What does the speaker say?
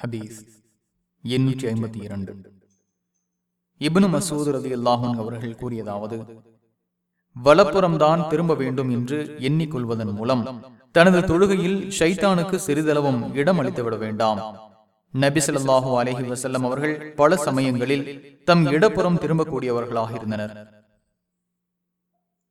ஹதீஸ் எண்ணூற்றி ஐம்பத்தி இரண்டு. இபனு மசூத் ரதி அல்லாஹன் அவர்கள் கூறியதாவது வலப்புறம்தான் திரும்ப வேண்டும் என்று எண்ணிக்கொள்வதன் மூலம் தனது தொழுகையில் ஷைத்தானுக்கு சிறிதளவும் இடம் அளித்துவிட வேண்டாம் நபிசல்லாஹூ அலஹி வசல்லம் அவர்கள் பல சமயங்களில் தம் இடப்புறம் திரும்பக்கூடியவர்களாக இருந்தனர்.